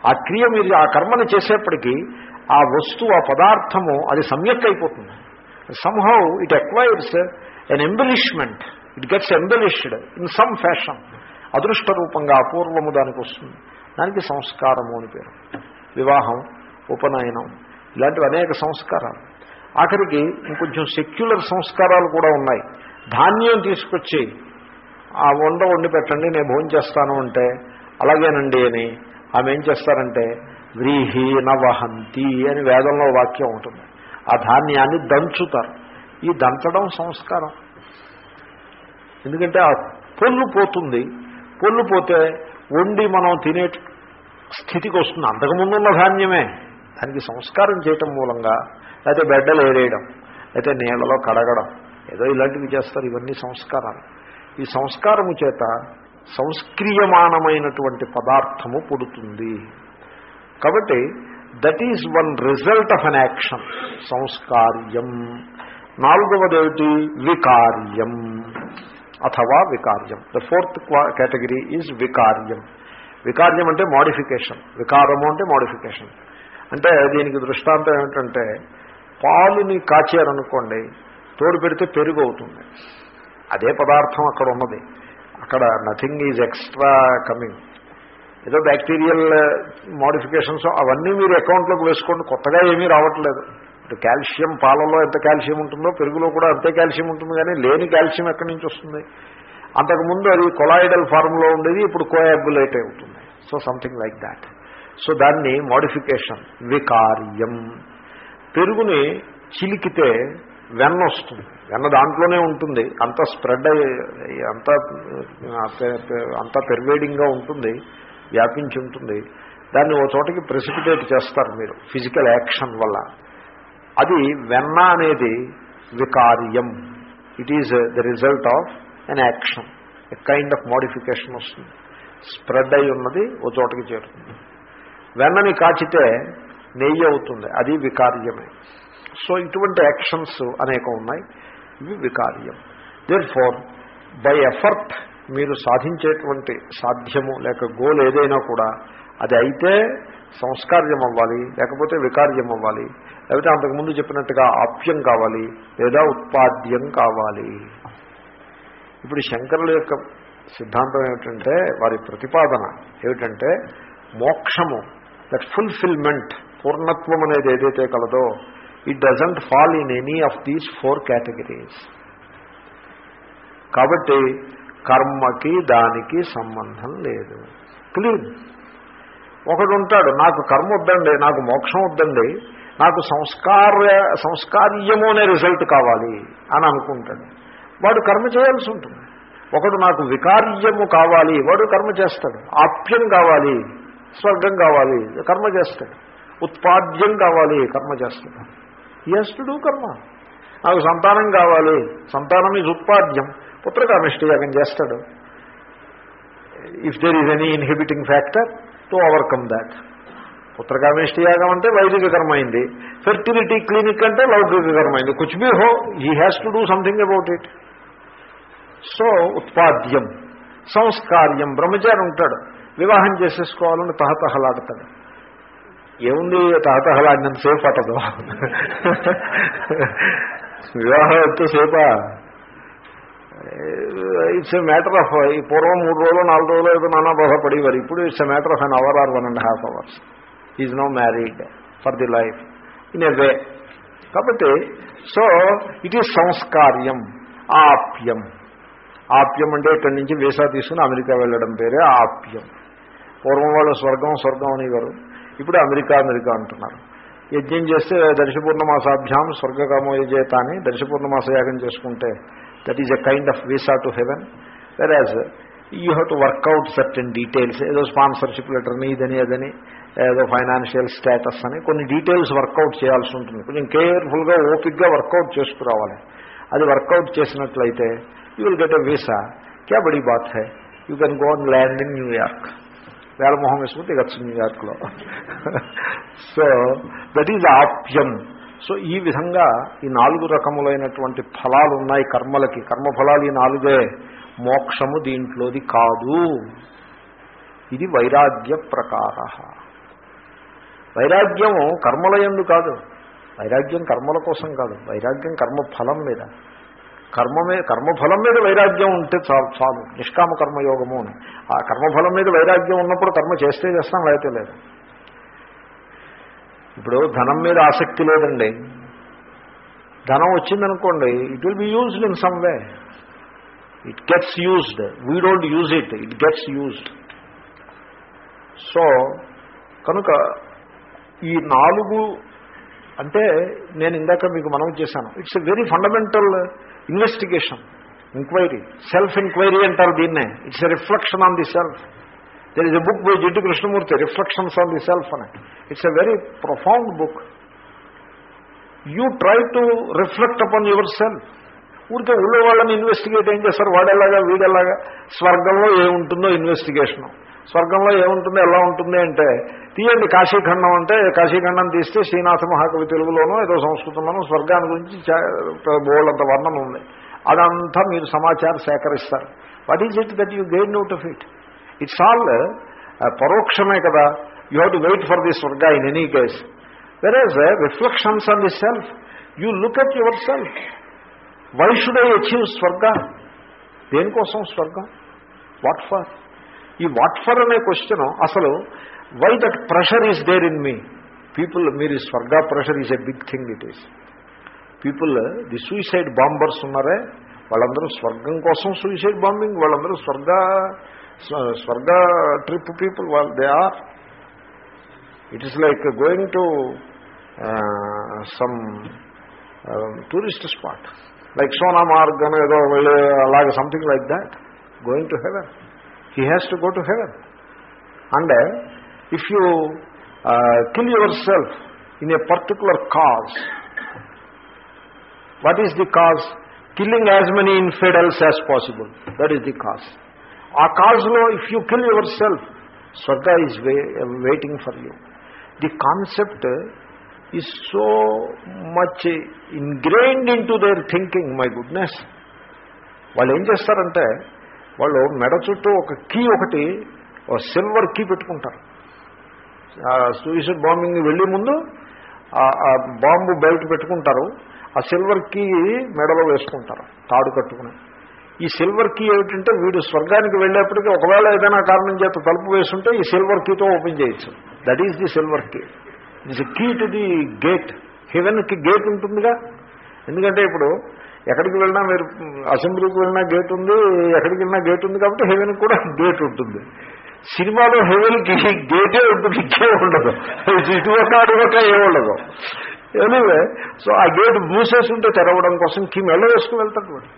ఆ క్రియ మీరు ఆ కర్మను చేసేప్పటికీ ఆ వస్తువు ఆ పదార్థము అది సమ్యక్ అయిపోతుంది. Somehow it acquires an embellishment it gets embellished in some fashion అదృష్ట రూపంగా అపూర్వము దానికి వస్తుంది. దానికి సంస్కారము అని పేరు. వివాహం ఉపనయనం ఇలాంటివి అనేక సంస్కారాలు. ఆఖరికి ఇంకొంచెం సెక్యులర్ సంస్కారాలు కూడా ఉన్నాయి. ధాన్యం తీసుకొచ్చి ఆ వండ వండి పెట్టండి నేను భోజనం చేస్తాను అంటే అలాగేనండి అని ఆమె ఏం చేస్తారంటే వ్రీహి నవహంతి అని వేదంలో వాక్యం ఉంటుంది. ఆ ధాన్యాన్ని దంచుతారు. ఈ దంచడం సంస్కారం. ఎందుకంటే ఆ పొల్లు పోతుంది. పొల్లు పోతే వండి మనం తినే స్థితికి వస్తుంది. అంతకుముందు ఉన్న ధాన్యమే. దానికి సంస్కారం చేయటం మూలంగా లేకపోతే బెడ్డలు ఏరేయడం అయితే నీళ్ళలో కడగడం ఏదో ఇలాంటివి చేస్తారు. ఇవన్నీ సంస్కారాలు. ఈ సంస్కారము చేత సంస్క్రియమానమైనటువంటి పదార్థము పుడుతుంది. కాబట్టి that is one result of an action సంస్కార్యం. నాలుగవదేమిటి? వికార్యం. అథవా వికార్యం. ద ఫోర్త్ కేటగిరీ ఈజ్ వికార్యం. వికార్యం అంటే మోడిఫికేషన్ వికారము అంటే మోడిఫికేషన్ అంటే దీనికి దృష్టాంతం ఏమిటంటే పాలుని కాచారనుకోండి తోడు పెడితే పెరుగు అవుతుంది. అదే పదార్థం అక్కడ ఉన్నది. అక్కడ నథింగ్ ఈజ్ ఎక్స్ట్రా కమింగ్ ఏదో బ్యాక్టీరియల్ మోడిఫికేషన్స్ అవన్నీ మీరు అకౌంట్లోకి వేసుకోండి. కొత్తగా ఏమీ రావట్లేదు. ఇప్పుడు కాల్షియం పాలలో ఎంత కాల్షియం ఉంటుందో పెరుగులో కూడా అంతే కాల్షియం ఉంటుంది కానీ లేని కాల్షియం ఎక్కడి నుంచి వస్తుంది? అంతకుముందు అది కొలాయిడల్ ఫార్మ్లో ఉండేది ఇప్పుడు కోయాగులేట్ అవుతుంది. So something like that so దాన్ని మోడిఫికేషన్ వికార్యం. పెరుగుని చిలికితే వెన్న వస్తుంది. వెన్న దాంట్లోనే ఉంటుంది. అంత స్ప్రెడ్ అంత అంత పెర్వేడింగ్గా ఉంటుంది వ్యాపించి ఉంటుంది. దాన్ని ఓ చోటకి ప్రెసిపిటేట్ చేస్తారు మీరు ఫిజికల్ యాక్షన్ వల్ల. అది వెన్న అనేది వికార్యం. It is the result of an action a kind of modification వస్తుంది. స్ప్రెడ్ అయి ఉన్నది ఓ చోటకి చేరుతుంది. వెన్నని కాచితే నెయ్యి అవుతుంది. అది వికార్యమే. సో ఇటువంటి యాక్షన్స్ అనేకం ఉన్నాయి. ఇవి వికార్యం. దేర్ ఫోర్ బై ఎఫర్ట్ మీరు సాధించేటువంటి సాధ్యము లేక గోల్ ఏదైనా కూడా అది అయితే సంస్కార్యం అవ్వాలి లేకపోతే వికార్యం అవ్వాలి లేకపోతే అంతకుముందు చెప్పినట్టుగా ఆప్యం కావాలి లేదా ఉత్పాద్యం కావాలి. ఇప్పుడు శంకరుల యొక్క సిద్ధాంతం ఏమిటంటే వారి ప్రతిపాదన ఏమిటంటే మోక్షము దట్ ఫుల్ఫిల్మెంట్ పూర్ణత్వం అనేది ఏదైతే కలదో it doesn't fall in any of these four categories కాబట్టి కర్మకి దానికి సంబంధం లేదు. క్లీన్ ఒకడు ఉంటాడు నాకు కర్మ వద్దండి నాకు మోక్షం వద్దండి నాకు సంస్కార సంస్కార్యము అనే రిజల్ట్ కావాలి అని అనుకుంటాడు. వాడు కర్మ చేయాల్సి ఉంటుంది. ఒకడు నాకు వికార్యము కావాలి వాడు కర్మ చేస్తాడు. ఆప్యం కావాలి స్వర్గం కావాలి కర్మ చేస్తాడు. ఉత్పాద్యం కావాలి కర్మ చేస్తాడు. యస్తుడు కర్మ నాకు సంతానం కావాలి. సంతానం ఈజ్ ఉత్పాద్యం. పుత్రకామిష్టి అతను చేస్తాడు. If there is any inhibiting factor to overcome that పుత్రకామిష్టి యాగం అంటే వైదిక కర్మ అయింది. ఫెర్టిలిటీ క్లినిక్ అంటే లౌకిక కర్మ అయింది. కుచ్ బీ హో he has to do something about it so ఉత్పాద్యం. సంస్కార్యం. బ్రహ్మచారి ఉంటాడు. వివాహం చేసేసుకోవాలని తహతహలాడతాడు. ఏముంది తహతహలాడినంతసేపు పట్టదు. వివాహం ఎంతసేపా ఇట్స్ ఎ మ్యాటర్ ఆఫ్ ఈ పూర్వం మూడు రోజులు నాలుగు రోజులు ఏదో నానా బాధపడేవారు. ఇప్పుడు it's a matter of an hour or one and half hours is no married for the life in a way కాబట్టి సో ఇట్ ఈజ్ సంస్కార్యం ఆప్యం. ఆప్యం అంటే ఇక్కడి నుంచి వీసా తీసుకుని అమెరికా వెళ్ళడం పేరే ఆప్యం. పూర్వం వాళ్ళు స్వర్గం స్వర్గం అనేవారు. ఇప్పుడు అమెరికా అమెరికా అంటున్నారు. యజ్ఞం చేస్తే దర్శపూర్ణమాసాభ్యాం స్వర్గకామోయజేత అని దర్శపూర్ణమాస యాగం చేసుకుంటే that is a kind of visa to heaven whereas you have to work out certain details ఏదో స్పాన్సర్షిప్ లెటర్ని ఇదని అదని ఏదో ఫైనాన్షియల్ స్టేటస్ అని కొన్ని డీటెయిల్స్ వర్కౌట్ చేయాల్సి ఉంటుంది. కొంచెం కేర్ఫుల్గా ఓపిక్గా వర్కౌట్ చేసుకురావాలి. అది వర్కౌట్ చేసినట్లయితే you will get a visa క్యా బడీ బాత్ high? You can go and land in New York వేలమొహం వేసుకుంటే దిగచ్చు న్యూయార్క్లో సో దట్ ఈజ్ ఆప్యం. సో ఈ విధంగా ఈ నాలుగు రకములైనటువంటి ఫలాలు ఉన్నాయి కర్మలకి. కర్మఫలాలు ఈ నాలుగే. మోక్షము దీంట్లోది కాదు. ఇది వైరాగ్య ప్రకార. వైరాగ్యము కర్మల ఎందు కాదు. వైరాగ్యం కర్మల కోసం కాదు. వైరాగ్యం కర్మఫలం మీద. కర్మ మీద కర్మఫలం మీద వైరాగ్యం ఉంటే చాలు చాలు నిష్కామ కర్మయోగము అని. ఆ కర్మఫలం మీద వైరాగ్యం ఉన్నప్పుడు కర్మ చేస్తే చేస్తాం లేకపోతే లేదు. ఇప్పుడు ధనం మీద ఆసక్తి లేదండి. ధనం వచ్చిందనుకోండి it will be used in some way it gets used we don't use it it gets used so కనుక ఈ నాలుగు అంటే నేను ఇందాక మీకు మనం చేశాను. It's very fundamental investigation enquiry self enquiry అంటారు దీన్నే. It's a reflection on the self there is a book by Jiddu Krishnamurti reflections on the self అని. It's a very profound book you try to reflect upon yourself ఊరికే ఊళ్ళో వాళ్ళని investigate ఏం చేస్తారు? వాడేలాగా వీడేలాగా స్వర్గంలో ఏముంటుందో ఇన్వెస్టిగేషను స్వర్గంలో ఏముంటుంది ఎలా ఉంటుంది అంటే తీయండి కాశీఖండం అంటే కాశీఖండం తీస్తే శ్రీనాథ మహాకవి తెలుగులోనో ఏదో సంస్కృతంలోనో స్వర్గాన్ని గురించి బోళ్ళంత వర్ణన ఉంది. అదంతా మీరు సమాచారం సేకరిస్తారు. What is it that you gain out of it it's all పరోక్షమే కదా. You have to wait for the swarga in any case whereas reflections on the self you look at yourself why should I achieve swarga దేనికోసం స్వర్గం? What for ఈ what for అనే question అసలు why that pressure is there in me people మీరు స్వర్గ pressure is a big thing it is people the suicide bombers ఉన్నారే వాళ్ళందరూ స్వర్గం కోసం సూసైడ్ బాంబింగ్ వాళ్ళందరూ స్వర్గ స్వర్గ ట్రిప్ పీపుల్ వాళ్ళు they are it is like going to some tourist spot like Sonamarg అని ఏదో వెళ్ళే అలాగే something like that going to heaven he has to go to heaven and uh, if you uh, kill yourself in a particular cause what is the cause killing as many infidels as possible that is the cause ah కాజ్లో if you kill yourself swarga is waiting for you the concept is so much ingrained into their thinking my goodness వాళ్ళు ఏం చేస్తారంటే వాళ్ళు మెడ చుట్టూ ఒక key ఒకటి ఒక silver key పెట్టుకుంటారు. సూయిసైడ్ బాంబింగ్ వెళ్ళే ముందు ఆ బాంబు బెల్ట్ పెట్టుకుంటారు. ఆ సిల్వర్ కీ మెడలో వేసుకుంటారు తాడు కట్టుకుని. ఈ సిల్వర్ కీ ఏమిటంటే వీడు స్వర్గానికి వెళ్ళేప్పటికీ ఒకవేళ ఏదైనా కారణం చేత తలుపు వేసుంటే ఈ సిల్వర్ కీతో ఓపెన్ చేయొచ్చు. That is the silver key it's key to the gate హెవెన్కి గేట్ ఉంటుందిగా. ఎందుకంటే ఇప్పుడు ఎక్కడికి వెళ్ళినా మీరు అసెంబ్లీకి వెళ్ళినా గేట్ ఉంది ఎక్కడికి వెళ్ళినా గేట్ ఉంది కాబట్టి హెవెన్కి కూడా గేట్ ఉంటుంది. సినిమాలో హెవెన్కి గేటే ఉంటుంది ఇచ్చే ఉండదు. ఇటువక అటువక ఏ ఉండదు. ఎనివే సో ఆ గేట్ మూసేస్తుంటే తెరవడం కోసం కీ ఎల్ల వేసుకుని వెళ్తాడు వాడు?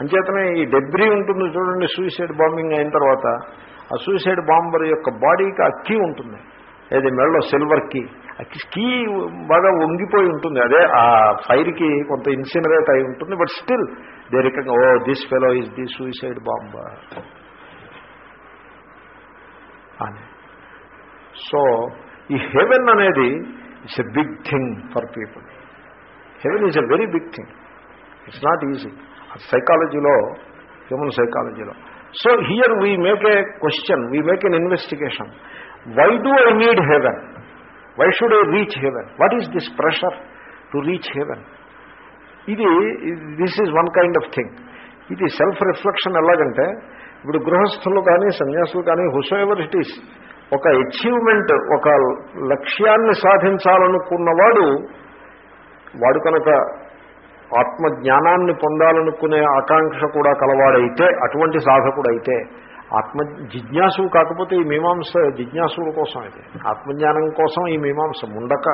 అంచేతనే ఈ డెబ్రీ ఉంటుంది చూడండి సూసైడ్ బాంబింగ్ అయిన తర్వాత ఆ సూసైడ్ బాంబర్ యొక్క బాడీకి ఆ కీ ఉంటుంది. ఏది? మెడలో సిల్వర్ కీ కీ బాగా వంగిపోయి ఉంటుంది. అదే ఆ ఫైర్కి కొంత ఇన్సినరేట్ అయి ఉంటుంది. But still they reckon oh this fellow is the suicide bomb అని. సో ఈ హెవెన్ అనేది it's a big thing for people heaven is a very big thing it's not easy సైకాలజీలో హ్యూమన్ సైకాలజీలో so here we make a question we make an investigation why do I need heaven why should I reach heaven what is this pressure to reach heaven ఇది this is one kind of thing ఇది self reflection ఎలాగంటే ఇప్పుడు గృహస్థులు కానీ సన్యాసులు కానీ whosoever it is ఒక achievement ఒక లక్ష్యాన్ని సాధించాలనుకున్నవాడు వాడు కనుక ఆత్మజ్ఞానాన్ని పొందాలనుకునే ఆకాంక్ష కూడా కలవాడైతే అటువంటి సాధకుడైతే ఆత్మ జిజ్ఞాసు కాకపోతే ఈ మీమాంస జిజ్ఞాసుల కోసం అయితే. ఆత్మజ్ఞానం కోసం ఈ మీమాంస Mundaka.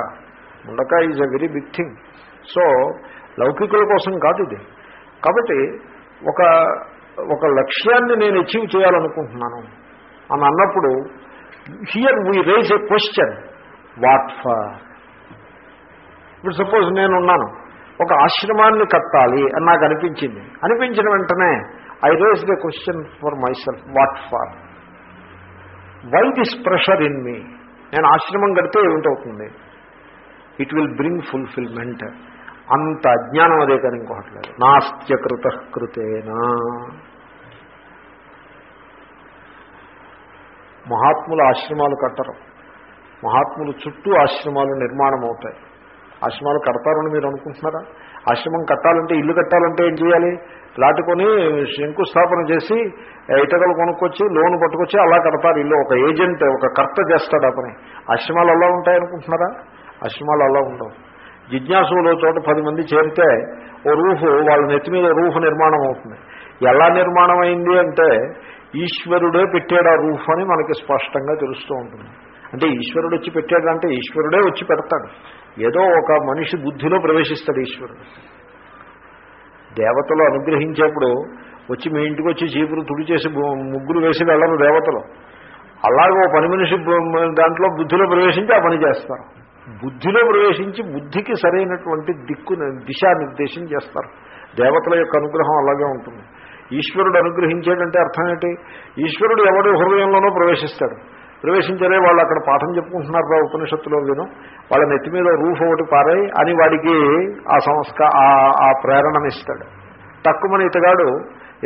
Mundaka is a very big thing so లౌకికుల కోసం కాదు ఇది. కాబట్టి ఒక ఒక లక్ష్యాన్ని నేను అచీవ్ చేయాలనుకుంటున్నాను అని అన్నప్పుడు here we raise a question what for ఇప్పుడు సపోజ్ నేనున్నాను ఒక ఆశ్రమాన్ని కట్టాలి అని నాకు అనిపించింది. అనిపించిన వెంటనే I raise the question for myself what for why this pressure in me నేను ఆశ్రమం కడితే ఏమిటవుతుంది? ఇట్ విల్ బ్రింగ్ ఫుల్ఫిల్మెంట్ అంత అజ్ఞానం అదే కానీ ఇంకొకటి లేదు. నాస్త్యకృత కృతేనా. మహాత్ములు ఆశ్రమాలు కట్టరు. మహాత్ములు చుట్టూ ఆశ్రమాలు నిర్మాణం అవుతాయి ఆశ్రమాలు కడతారని మీరు అనుకుంటున్నారా? ఆశ్రమం కట్టాలంటే ఇల్లు కట్టాలంటే ఏం చేయాలి? ప్లాట్ కొని శంకుస్థాపన చేసి ఇటకలు కొనుక్కొచ్చి లోన్ పట్టుకొచ్చి అలా కడతారు ఇల్లు. ఒక ఏజెంట్ ఒక కర్త చేస్తాడు ఆ పని ఆశ్రమాలు అలా ఉంటాయనుకుంటున్నారా? ఆశ్రమాలు అలా ఉండవు. జిజ్ఞాసులో చోట పది మంది చేరితే ఓ రూఫ్ వాళ్ళ నెత్తి మీద రూఫ్ నిర్మాణం అవుతుంది. ఎలా నిర్మాణం అయింది అంటే ఈశ్వరుడే పెట్టాడు ఆ రూఫ్ అని మనకి స్పష్టంగా తెలుస్తూ ఉంటుంది. అంటే ఈశ్వరుడు వచ్చి పెట్టాడంటే ఈశ్వరుడే వచ్చి పెడతాడు. ఏదో ఒక మనిషి బుద్ధిలో ప్రవేశిస్తాడు ఈశ్వరుడు. దేవతలు అనుగ్రహించేప్పుడు వచ్చి మీ ఇంటికి వచ్చి చీపురు తుడి చేసి ముగ్గురు వేసి వెళ్ళరు దేవతలు. అలాగే ఓ పని మనిషి దాంట్లో బుద్ధిలో ప్రవేశించి ఆ పని చేస్తారు. బుద్ధిలో ప్రవేశించి బుద్ధికి సరైనటువంటి దిక్కు దిశానిర్దేశం చేస్తారు. దేవతల యొక్క అనుగ్రహం అలాగే ఉంటుంది. ఈశ్వరుడు అనుగ్రహించాడంటే అర్థం ఏంటి? ఈశ్వరుడు ఎవడు హృదయంలోనో ప్రవేశిస్తాడు. ప్రవేశించలే వాళ్ళు అక్కడ పాఠం చెప్పుకుంటున్నారు రా ఉపనిషత్తులో విను. వాళ్ళ నెత్తి మీద రూఫ్ ఒకటి పారాయి అని వాడికి ఆ సంస్క ఆ ప్రేరణనిస్తాడు. తక్కువని ఇతగాడు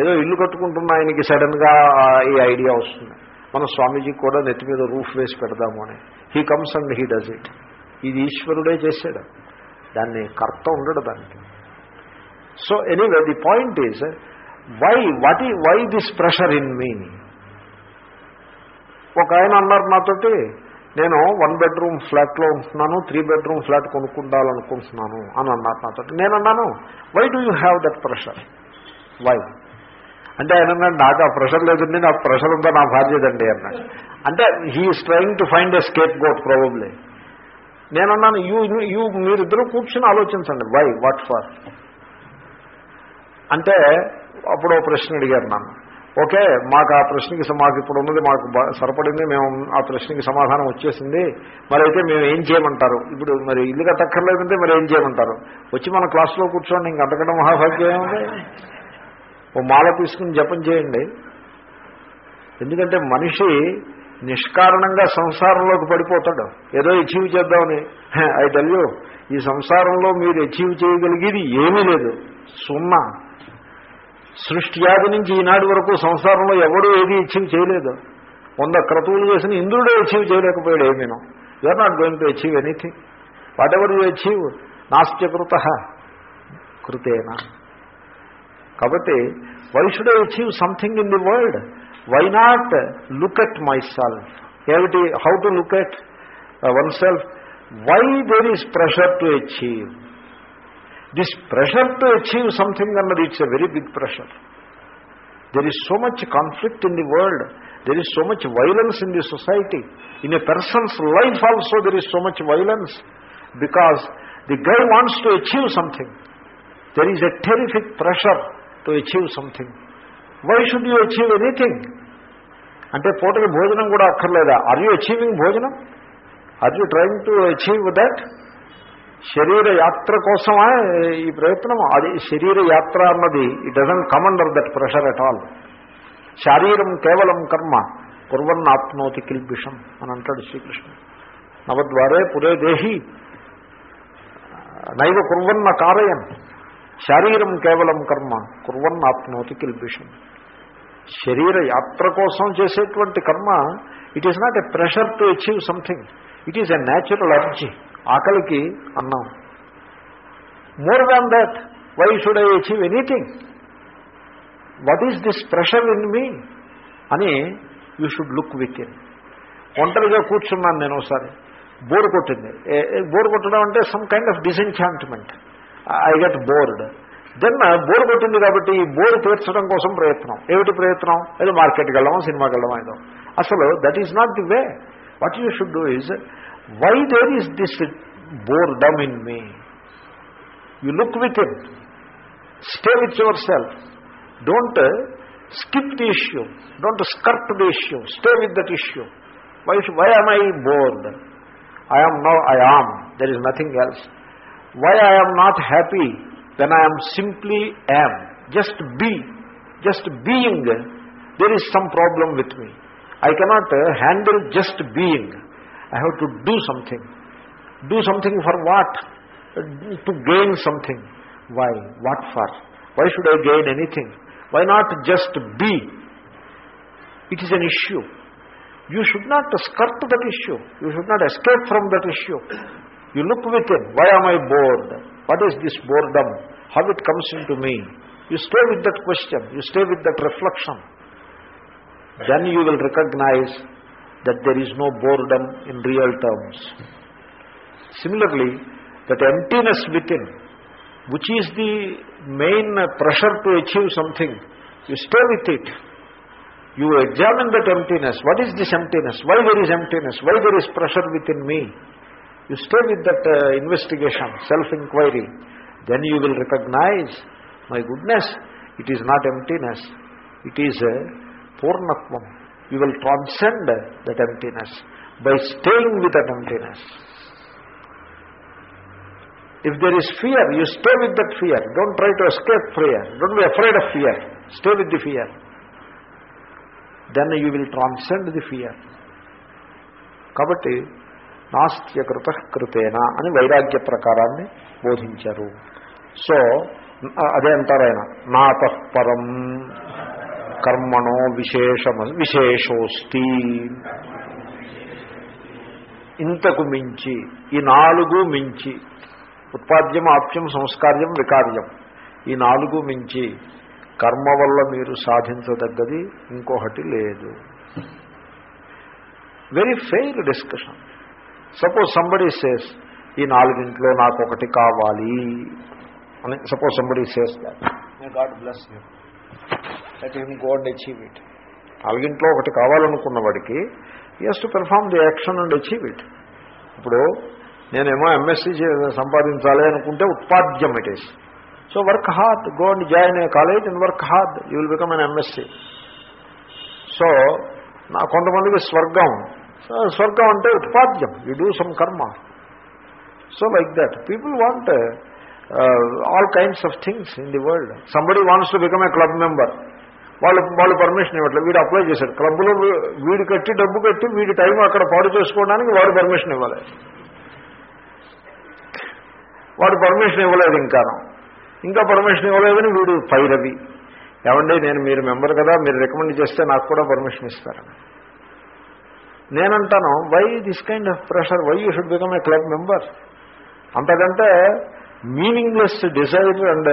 ఏదో ఇల్లు కట్టుకుంటున్న ఆయనకి సడన్గా ఈ ఐడియా వస్తుంది. మన స్వామీజీకి కూడా నెత్తి మీద రూఫ్ వేసి పెడదాము అని. He comes and he does it ఇది ఈశ్వరుడే చేశాడు. దాన్ని కర్త ఉండడు దానికి. So anyway the point is why what ఈ why this pressure in me ఒక ఆయన అన్నారు నాతోటి నేను వన్ బెడ్రూమ్ ఫ్లాట్లో ఉంటున్నాను త్రీ బెడ్రూమ్ ఫ్లాట్ కొనుక్కుండాలనుకుంటున్నాను అని అన్నారు నాతోటి నేను అన్నాను why do you have that pressure why అంటే ఆయన నాకు ఆ ప్రెషర్ లేదండి నాకు ప్రెషర్ ఉందా నా బాధ్యతండి అన్నాడు. అంటే he is trying to find a scapegoat probably నేనన్నాను యూ యూ మీరిద్దరూ కూర్చుని ఆలోచించండి వై వాట్ ఫర్ అంటే అప్పుడు ఓ ప్రశ్న అడిగారు నన్ను. ఓకే మాకు ఆ ప్రశ్నకి మాకు ఇప్పుడు ఉన్నది మాకు బా- సరిపడింది మేము ఆ ప్రశ్నకి సమాధానం వచ్చేసింది. మరి అయితే మేము ఏం చేయమంటారు? ఇప్పుడు మరి ఇల్లు కట్టక్కర్లేదంటే మరి ఏం చేయమంటారు? వచ్చి మన క్లాస్లో కూర్చోండి ఇంక అంతకంటే మహాభాగ్యం ఏముంది? ఓ మాల తీసుకుని జపం చేయండి. ఎందుకంటే మనిషి నిష్కారణంగా సంసారంలోకి పడిపోతాడు. ఏదో అచీవ్ చేద్దామని. ఐ టెల్ ఈ సంసారంలో మీరు అచీవ్ చేయగలిగేది ఏమీ లేదు. సున్నా. సృష్ట్యాది నుంచి ఈనాటి వరకు సంసారంలో ఎవడూ ఏది అచీవ్ చేయలేదు. వంద క్రతువులు చేసిన ఇంద్రుడే అచీవ్ చేయలేకపోయాడు ఏమీనో you are not going to achieve anything whatever you achieve నాస్త్యకృత కృతేనా. కాబట్టి why should I achieve something in the world why not look at myself ఏమిటి? How to look at oneself why there is pressure to achieve this pressure to achieve something అన్నది it's a very big pressure there is so much conflict in the world there is so much violence in the society in a person's life also there is so much violence because the guy wants to achieve something there is a terrific pressure to achieve something why should you achieve anything అంటే పూటకి భోజనం కూడా అక్కర్లేదా? Are you achieving భోజనం? Are you trying to achieve that శరీర యాత్ర కోసమా ఈ ప్రయత్నం అది శరీర యాత్ర అన్నది it doesn't come under that pressure at all శారీరం కేవలం కర్మ కుర్వన్ ఆప్నోతి కిల్బిషం అని అంటాడు శ్రీకృష్ణుడు. నవద్వారే పురే దేహి నైవ కుర్వన్న కారయం శారీరం కేవలం కర్మ కుర్వన్ ఆప్నోతి కిల్బిషం. శరీర యాత్ర కోసం చేసేటువంటి కర్మ it is not a pressure to achieve something it is a natural urge ఆకలికి అన్నం. More than that why should I achieve anything what is this pressure in me అని you should look within ఒంటరిగా కూర్చున్నాను నేను ఒకసారి. Bore కొట్టింది. Bore కొట్టడం అంటే some kind of disenchantment I get bored then bore కొట్టింది కాబట్టి ఈ బోర్ తీర్చడం కోసం ప్రయత్నం. ఏమిటి ప్రయత్నం? ఏదో మార్కెట్కి వెళ్ళడం సినిమాకి వెళ్ళడం ఏదో. అసలు that is not the way what you should do is Why there is this boredom in me? You look within. Stay with yourself. Don't uh, skip the issue. Don't skirt the issue. Stay with that issue. Why, why am I bored? I am now I am. There is nothing else. Why I am not happy Then I am simply am. Just be. Just being. There is some problem with me. I cannot uh, handle just being i have to do something. Do something for what? To gain something. Why? What for? Why should i gain anything? Why not just be? It is an issue. You should not skirt that issue. You should not escape from that issue. You look within. Why am i bored? What is this boredom? How it comes into me? You stay with that question. You stay with that reflection. Then you will recognize that there is no boredom in real terms. Similarly that emptiness within which is the main pressure to achieve something you stay with it. You examine that emptiness. What is this emptiness? Why there is emptiness? Why there is pressure within me? You stay with that uh, investigation self inquiry then you will recognize my goodness it is not emptiness. It is a uh, purnatvam you will transcend that emptiness by staying with that emptiness if there is fear, you stay with that fear. Don't try to escape fear. Don't be afraid of fear. Stay with the fear. Then you will transcend the fear. కాబట్టి నాస్త్యకృత కృతేన అని వైరాగ్య ప్రకారాన్ని బోధించారు so అదే అంటారు ఆయన నాతఃపరం కర్మణో విశేషమ విశేషోస్తి. ఇంతకు మించి ఈ నాలుగు మించి ఉత్పాద్యం ఆప్యం సంస్కార్యం వికార్యం ఈ నాలుగు మించి కర్మ వల్ల మీరు సాధించదగ్గది ఇంకొకటి లేదు. Very fair discussion suppose somebody says ఈ నాలుగింట్లో నాకు ఒకటి కావాలి. అని suppose somebody says that may God bless you let him go and achieve it నాలుగింట్లో ఒకటి కావాలనుకున్న వాడికి has to perform the action and achieve it ఇప్పుడు నేనేమో ఎంఎస్సీ సంపాదించాలి అనుకుంటే ఉత్పాద్యం it is so work hard go and join a college and work hard you will become an MSc so నా కొంతమందికి స్వర్గం. స్వర్గం అంటే ఉత్పాద్యం. You do some karma so like that people want all kinds of things in the world somebody wants to become a club member వాళ్ళు వాళ్ళు permission ఇవ్వట్లేదు. వీడు apply చేశాడు. క్లబ్లో వీడు కట్టి డబ్బు కట్టి వీడి టైం అక్కడ పాడు చేసుకోవడానికి వాడు పర్మిషన్ ఇవ్వలేదు. వాడు పర్మిషన్ ఇవ్వలేదు ఇంకా ఇంకా పర్మిషన్ ఇవ్వలేదని వీడు పైరవి. ఏమండి నేను మీరు మెంబర్ కదా మీరు రికమెండ్ చేస్తే నాకు కూడా పర్మిషన్ ఇస్తారని నేనంటాను why this kind of pressure why you should become a club member అంతకంటే meaningless desire and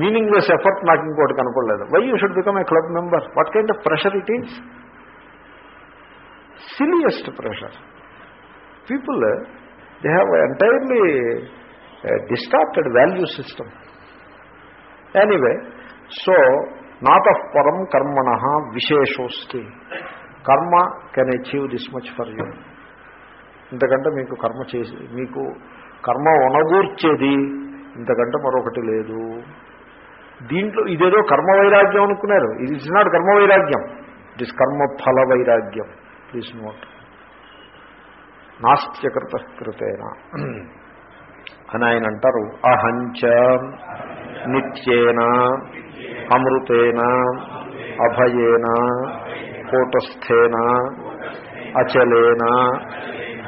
meaningless effort నాకు ఇంకోటి కనపడలేదు. Why you should become a club member what kind of pressure it is silliest pressure people they have entirely distorted value system anyway so not of పరం కర్మణ విశేషోస్తి karma can achieve this much for you ఇంతకంటే మీకు కర్మ చేసి మీకు కర్మ ఒనగూర్చేది ఇంతకంటే మరొకటి లేదు. దీంట్లో ఇదేదో కర్మ వైరాగ్యం అనుకున్నారు. ఇది ఇస్ నాట్ కర్మ వైరాగ్యం ఇట్ ఇస్ కర్మ ఫల వైరాగ్యం ప్లీజ్ నోట్ నాస్త్యకృత కృతేన అని ఆయన అంటారు. అహంచ నిత్యేన అమృతేన అభయేన కూటస్థేన అచలేన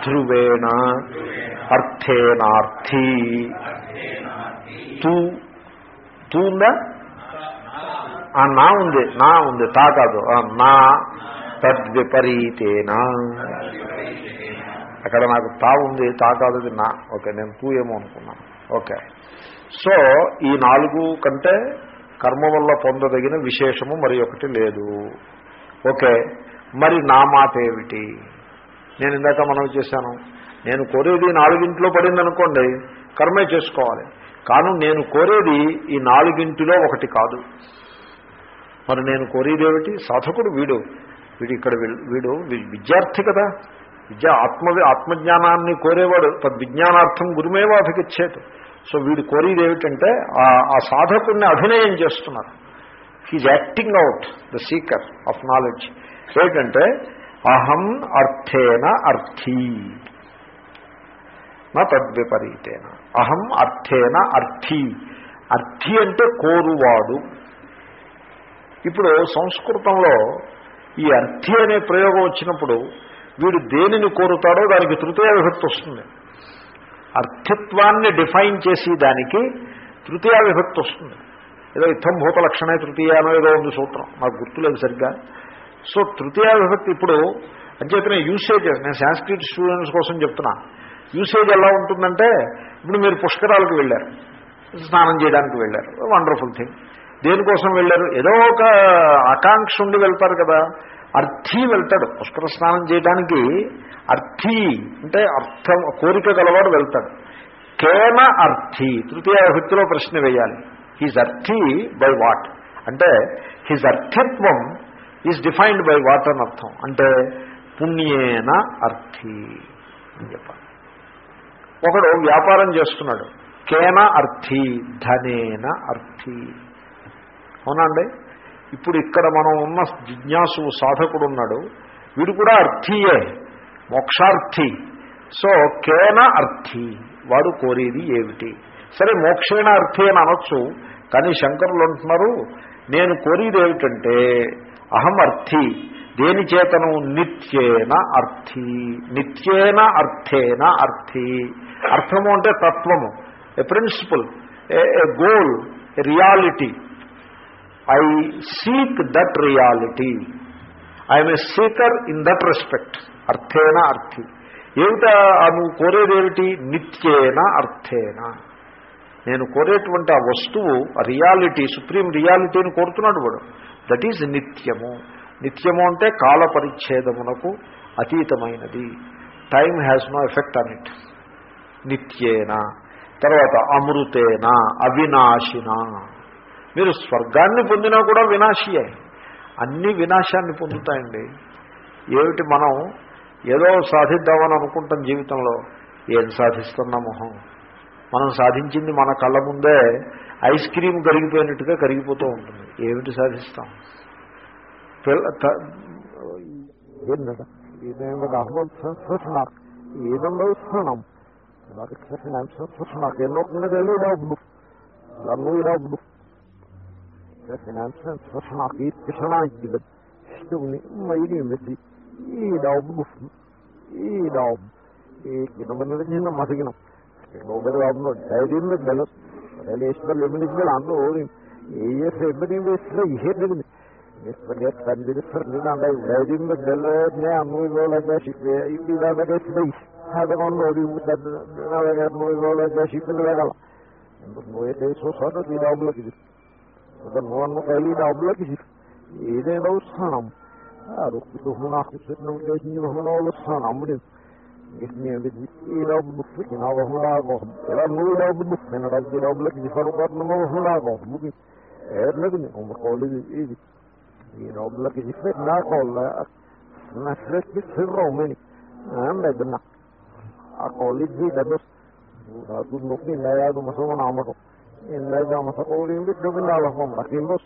ధ్రువేణ అర్థేనార్థీ. తూ తూ ఉందా ఆ నా ఉంది నా ఉంది తా కాదు. నా తద్విపరీతేనా. అక్కడ నాకు తా ఉంది తా కాదు నా. ఓకే నేను తూ ఏమో అనుకున్నాను. ఓకే. సో ఈ నాలుగు కంటే కర్మ వల్ల పొందదగిన విశేషము మరి ఒకటి లేదు. ఓకే. మరి నా మాట ఏమిటి? నేను ఇందాక మనం చేశాను. నేను కోరేది నాలుగింట్లో పడింది అనుకోండి కర్మే చేసుకోవాలి. కాను నేను కోరేది ఈ నాలుగింటిలో ఒకటి కాదు. మరి నేను కోరేది ఏమిటి సాధకుడు వీడు. వీడు ఇక్కడ వీడు- విద్యార్థి కదా. విద్య ఆత్మ ఆత్మజ్ఞానాన్ని కోరేవాడు. తద్విజ్ఞానార్థం గురుమేవ అభిగచ్చేది సో వీడు కోరేది ఏమిటంటే ఆ- సాధకుడిని అభినయం చేస్తున్నారు. He's acting out the seeker of knowledge ఏంటంటే అహం అర్థేన అర్థీ. నా తద్విపరీతేన. అహం అర్థేన అర్థి. అర్థి అంటే కోరువాడు. ఇప్పుడు సంస్కృతంలో ఈ అర్థి అనే ప్రయోగం వచ్చినప్పుడు వీడు దేనిని కోరుతాడో దానికి తృతీయ విభక్తి వస్తుంది. అర్థిత్వాన్ని డిఫైన్ చేసి దానికి తృతీయ విభక్తి వస్తుంది. ఏదో యుద్ధం భూత లక్షణే తృతీయానో ఏదో ఉంది సూత్రం. నాకు గుర్తులేదు సరిగ్గా. సో తృతీయ విభక్తి ఇప్పుడు అంచేతనే యూసేజ్ నేను సాంస్క్రిట్ స్టూడెంట్స్ కోసం చెప్తున్నా. యూసేజ్ ఎలా ఉంటుందంటే ఇప్పుడు మీరు పుష్కరాలకు వెళ్ళారు. స్నానం చేయడానికి వెళ్ళారు. వండర్ఫుల్ థింగ్ దేనికోసం వెళ్ళారు? ఏదో ఒక ఆకాంక్ష ఉండి వెళ్తారు కదా. అర్థి వెళ్తాడు. పుష్కర స్నానం చేయడానికి అర్థి అంటే అర్థం కోరిక గలవాడు వెళ్తాడు. కేన అర్థి తృతీయ విభక్తిలో ప్రశ్న వేయాలి. హీజ్ అర్థి బై వాట్ అంటే హిజ్ అర్థత్వం ఈజ్ డిఫైన్డ్ బై వాట్ అని అర్థం. అంటే పుణ్యేన అర్థి అని చెప్పాలి. ఒకడు వ్యాపారం చేస్తున్నాడు. కేన అర్థి ధనేన అర్థి. అవునండి ఇప్పుడు ఇక్కడ మనం ఉన్న జిజ్ఞాసు సాధకుడు ఉన్నాడు వీడు కూడా అర్థియే మోక్షార్థి. సో కేన అర్థి వాడు కోరేది ఏమిటి? సరే మోక్షేణ అర్థి అని అనొచ్చు కానీ శంకరులు అంటున్నారు నేను కోరేది ఏమిటంటే అహం అర్థి. దేని చేతను? నిత్యేన అర్థి. నిత్యేన అర్థేన అర్థి. అర్థము అంటే తత్వము. A principle a goal reality I seek that reality I'm a seeker in that respect అర్థేన అర్థి. ఏమిటా? నువ్వు కోరేదేమిటి నిత్యేన అర్థేన. నేను కోరేటువంటి ఆ వస్తువు ఆ రియాలిటీ సుప్రీం రియాలిటీని కోరుతున్నాడు వాడు. దట్ ఈజ్ నిత్యము. నిత్యము అంటే కాల పరిచ్ఛేదమునకు అతీతమైనది. Time has no effect on it నిత్యేన. తర్వాత అమృతేన అవినాశిన. మీరు స్వర్గాన్ని పొందినా కూడా వినాశియే. అన్ని వినాశాన్ని పొందుతాయండి. ఏమిటి మనం ఏదో సాధిద్దామని అనుకుంటాం జీవితంలో? ఏం సాధిస్తున్నా మొహం? మనం సాధించింది మన కళ్ళ ముందే ఐస్ క్రీమ్ కరిగిపోయినట్టుగా కరిగిపోతూ ఉంటుంది. ఏమిటి సాధిస్తాం? చూస్తున్నారు ఏదో ఇస్తున్నాం చూస్తున్నారు ఎన్నోకుండా తెలియదు Anlayabilir. Mesela sen saçın akıyıp kısana gibi. İşte bunu mayını verdi. İyi davul. İyi davul. İyi gidemene de yine masakına. Onları avno dairin de belir. Öyle işte lemini gibi anlı olayım. İyi sevmediğim ve sıra işe. ولكن يجب ان يكون هناك Jer oblak i sve nakola, na sveti se romeni, amedna. Ako li dvi da bus, da tu nukni ne jadu masovo namako. In ne da masako li imbit dobi na la kompak imbus.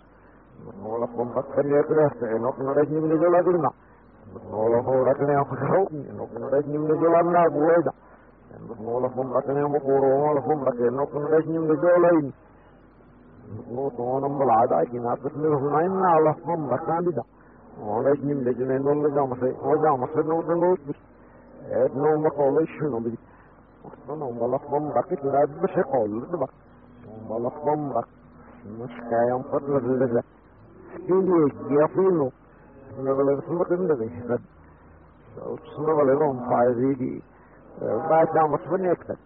Nola kompak kanya kreste, enok narajni mili jola gulna. Nola kompak kanya kusau, enok narajni mili jola na gueda. Nola kompak kanya mukuro, nola kompak enok narajni mili jola ini. நம்பல அதாக்கி நாற்பத்தி அலஹம் வக்காண்டிதான் ولكن لجنة نولا جامسة وجامسة نولا نولا اد نو مقالة شنو بدي أصلا ملف بمرك لا بس قول دبك ملف بمرك مش كاين فترة لذة كيلو يفينو نقول سمع كندا دي سمع ولا رون فايزي دي ما جامس بنيكتك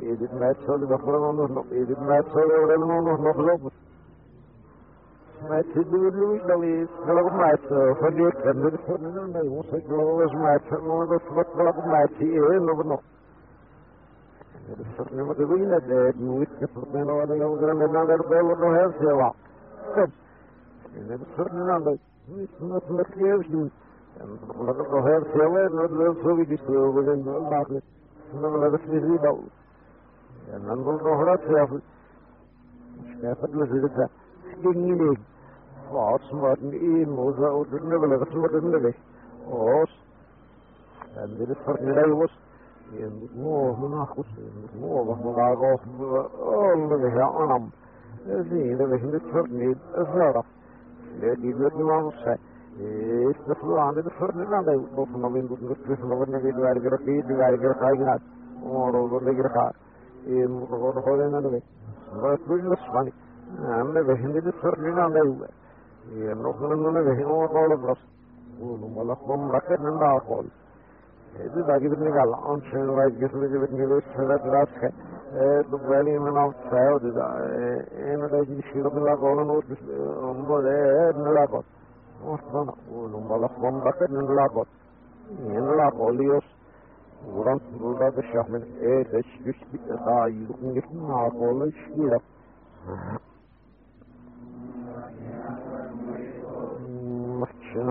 Edith Maat zal er nog wel anders nog. Edith Maat zal er wel anders nog lopen. Maat het door de lucht ik eens. Welke Maat verleert. En dat is voor de andere. Ons ik wel ik Maat. Maar dat wordt welke Maat nog. ഓസ് എന്തിന് പറഞ്ഞിട ഓസ് Enam. Zien we in het verniet zelf. Die wordt nu anders zijn. Is de verlaande de verniet bovenop in de tussen de werker, die werker gaat. Maar over de graag. In moet gewoon horen aan de weg. Wat doe je span? En de weg in de verniet aan de weg. Hier nog een weg in de oorlog was. Hoe noem je dat? Om rakken en de alcohol. Dit is eigenlijk niet al onschön, weil ich wissen, wie wird gelöst, so wird das kein. Du weil ich mir auf zwei, oder da, einer der sich hier auf den Lago, und nur das, und wo der, in den Lago. Und dann, und weil das Bombe hat, in den Lago. In eh, das ist mit der Saar, ich suche nicht in den Lago, und ich hier. Mach schon,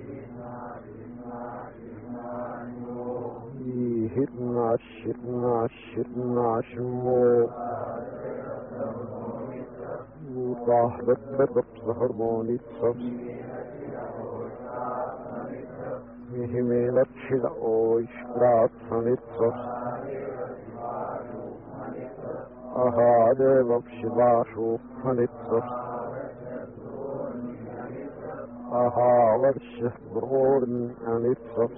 mihimeelachida oo ishbraatsanitsas ahaadeevab shibaashuufanitsas ahaavarshih broorni anitsas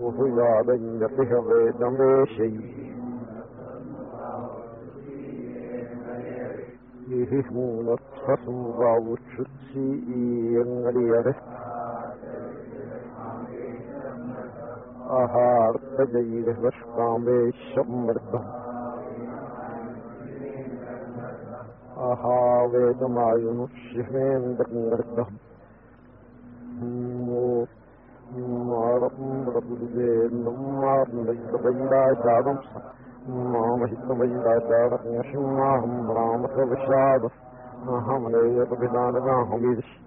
وحجابا بحفظ دمشي يهمون التصوغ والشتسي ينغليره أهار تجيله وشقام بشمرته أهاوي دمايون الشهمين دنغرته daadam Maham Ram Savishad Maham Leya Vidanaga Hamidish